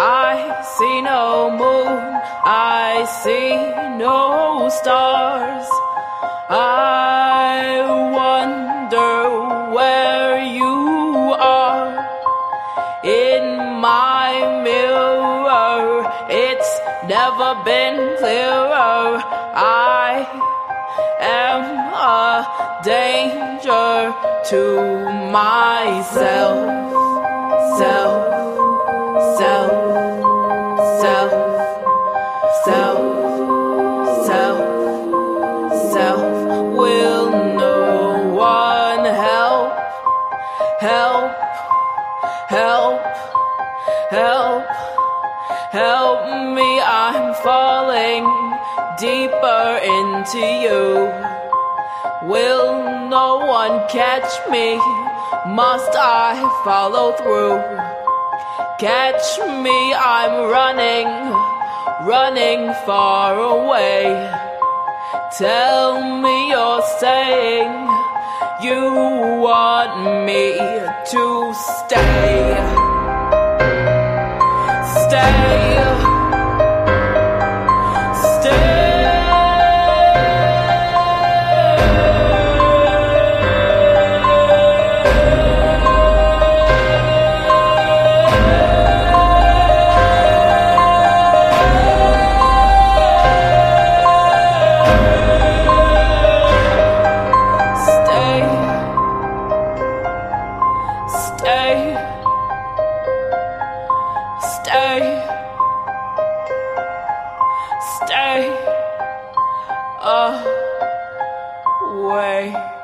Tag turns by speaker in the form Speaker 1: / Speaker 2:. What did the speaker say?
Speaker 1: I see no moon, I see no stars. I wonder where you are in my mirror. It's never been clearer. I am a danger to myself, self, self, self, self. Will no one help, help, help, help, help me? I'm falling deeper into you. Will no one catch me? Must I follow through? Catch me, I'm running, running far away. Tell me you're saying you want me to stay. Stay. Stay. Stay away.